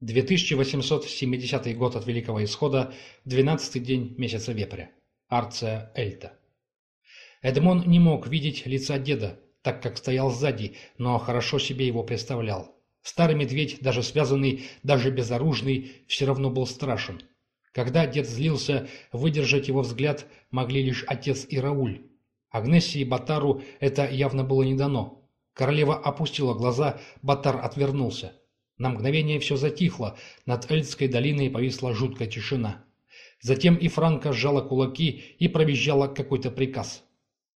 2870 год от Великого Исхода, 12 день месяца Вепря. Арция Эльта. Эдмон не мог видеть лица деда, так как стоял сзади, но хорошо себе его представлял. Старый медведь, даже связанный, даже безоружный, все равно был страшен. Когда дед злился, выдержать его взгляд могли лишь отец и Рауль. Агнессе и Батару это явно было не дано. Королева опустила глаза, Батар отвернулся. На мгновение все затихло, над Эльдской долиной повисла жуткая тишина. Затем и Франко сжала кулаки и провизжала какой-то приказ.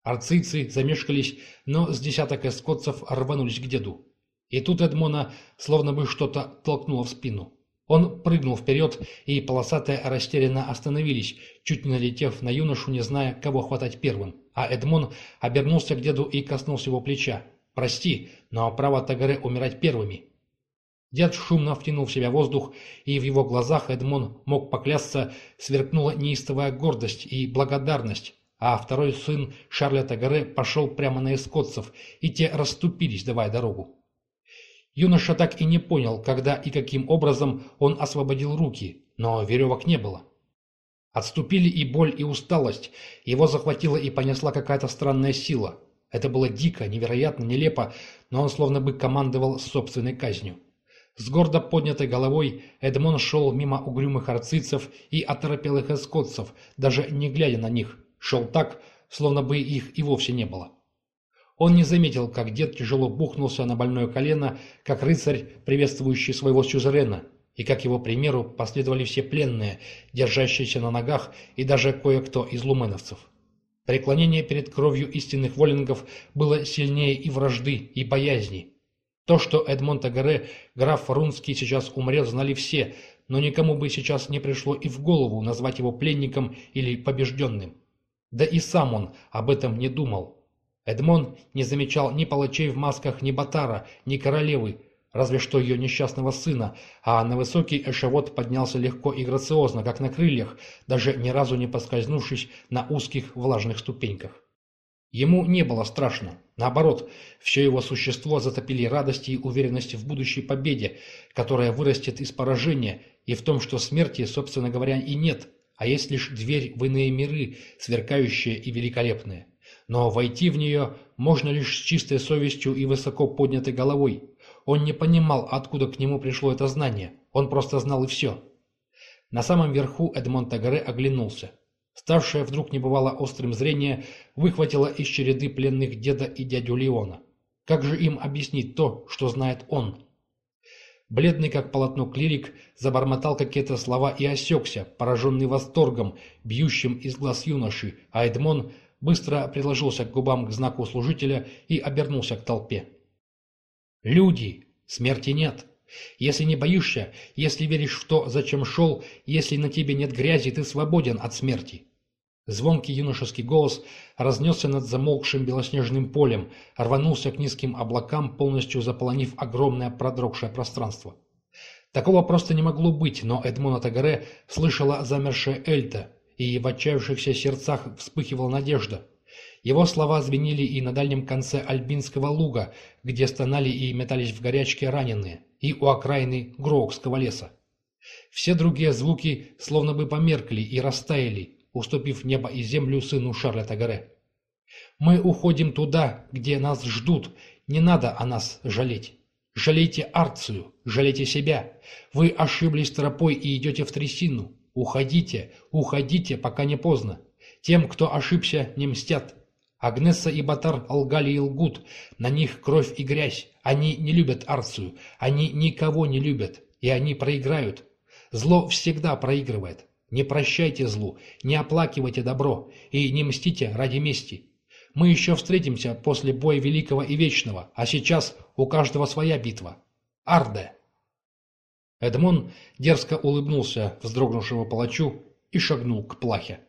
Арцийцы замешкались, но с десяток эскотцев рванулись к деду. И тут Эдмона словно бы что-то толкнуло в спину. Он прыгнул вперед, и полосатые растерянно остановились, чуть не налетев на юношу, не зная, кого хватать первым. А Эдмон обернулся к деду и коснулся его плеча. «Прости, но право Тагаре умирать первыми». Дед шумно втянул в себя воздух, и в его глазах Эдмон мог поклясться, сверкнула неистовая гордость и благодарность, а второй сын Шарля Тагаре пошел прямо на эскотцев, и те расступились, давая дорогу. Юноша так и не понял, когда и каким образом он освободил руки, но веревок не было. Отступили и боль, и усталость, его захватила и понесла какая-то странная сила. Это было дико, невероятно, нелепо, но он словно бы командовал собственной казнью. С гордо поднятой головой Эдмон шел мимо угрюмых арцицев и оторопелых эскотцев, даже не глядя на них, шел так, словно бы их и вовсе не было. Он не заметил, как дед тяжело бухнулся на больное колено, как рыцарь, приветствующий своего сюзерена, и как его примеру последовали все пленные, держащиеся на ногах, и даже кое-кто из луменовцев. Преклонение перед кровью истинных воллингов было сильнее и вражды, и боязни. То, что Эдмон Тагаре, граф Рунский, сейчас умрет, знали все, но никому бы сейчас не пришло и в голову назвать его пленником или побежденным. Да и сам он об этом не думал. Эдмон не замечал ни палачей в масках, ни Батара, ни королевы, разве что ее несчастного сына, а на высокий эшевод поднялся легко и грациозно, как на крыльях, даже ни разу не поскользнувшись на узких влажных ступеньках. Ему не было страшно. Наоборот, все его существо затопили радость и уверенность в будущей победе, которая вырастет из поражения, и в том, что смерти, собственно говоря, и нет, а есть лишь дверь в иные миры, сверкающая и великолепная но войти в нее можно лишь с чистой совестью и высоко поднятой головой. Он не понимал, откуда к нему пришло это знание, он просто знал и все. На самом верху Эдмон Тагаре оглянулся. Ставшее вдруг небывало острым зрение выхватило из череды пленных деда и дядю Леона. Как же им объяснить то, что знает он? Бледный как полотно клирик забормотал какие-то слова и осекся, пораженный восторгом, бьющим из глаз юноши, а Эдмон быстро приложился к губам к знаку служителя и обернулся к толпе. «Люди! Смерти нет! Если не боишься, если веришь в то, зачем шел, если на тебе нет грязи, ты свободен от смерти!» Звонкий юношеский голос разнесся над замолкшим белоснежным полем, рванулся к низким облакам, полностью заполонив огромное продрогшее пространство. Такого просто не могло быть, но Эдмона Тагаре слышала замершая Эльта, и в отчаявшихся сердцах вспыхивала надежда. Его слова звенели и на дальнем конце Альбинского луга, где стонали и метались в горячке раненые, и у окраины Гроокского леса. Все другие звуки словно бы померкли и растаяли, уступив небо и землю сыну Шарля Тагаре. «Мы уходим туда, где нас ждут, не надо о нас жалеть. Жалейте Арцию, жалейте себя. Вы ошиблись тропой и идете в трясину. Уходите, уходите, пока не поздно. Тем, кто ошибся, не мстят. Агнесса и Батар лгали и лгут. На них кровь и грязь. Они не любят Арцию. Они никого не любят. И они проиграют. Зло всегда проигрывает. Не прощайте злу, не оплакивайте добро и не мстите ради мести. Мы еще встретимся после боя великого и вечного, а сейчас у каждого своя битва. Арде! Эдмон дерзко улыбнулся вздрогнувшему палачу и шагнул к плахе.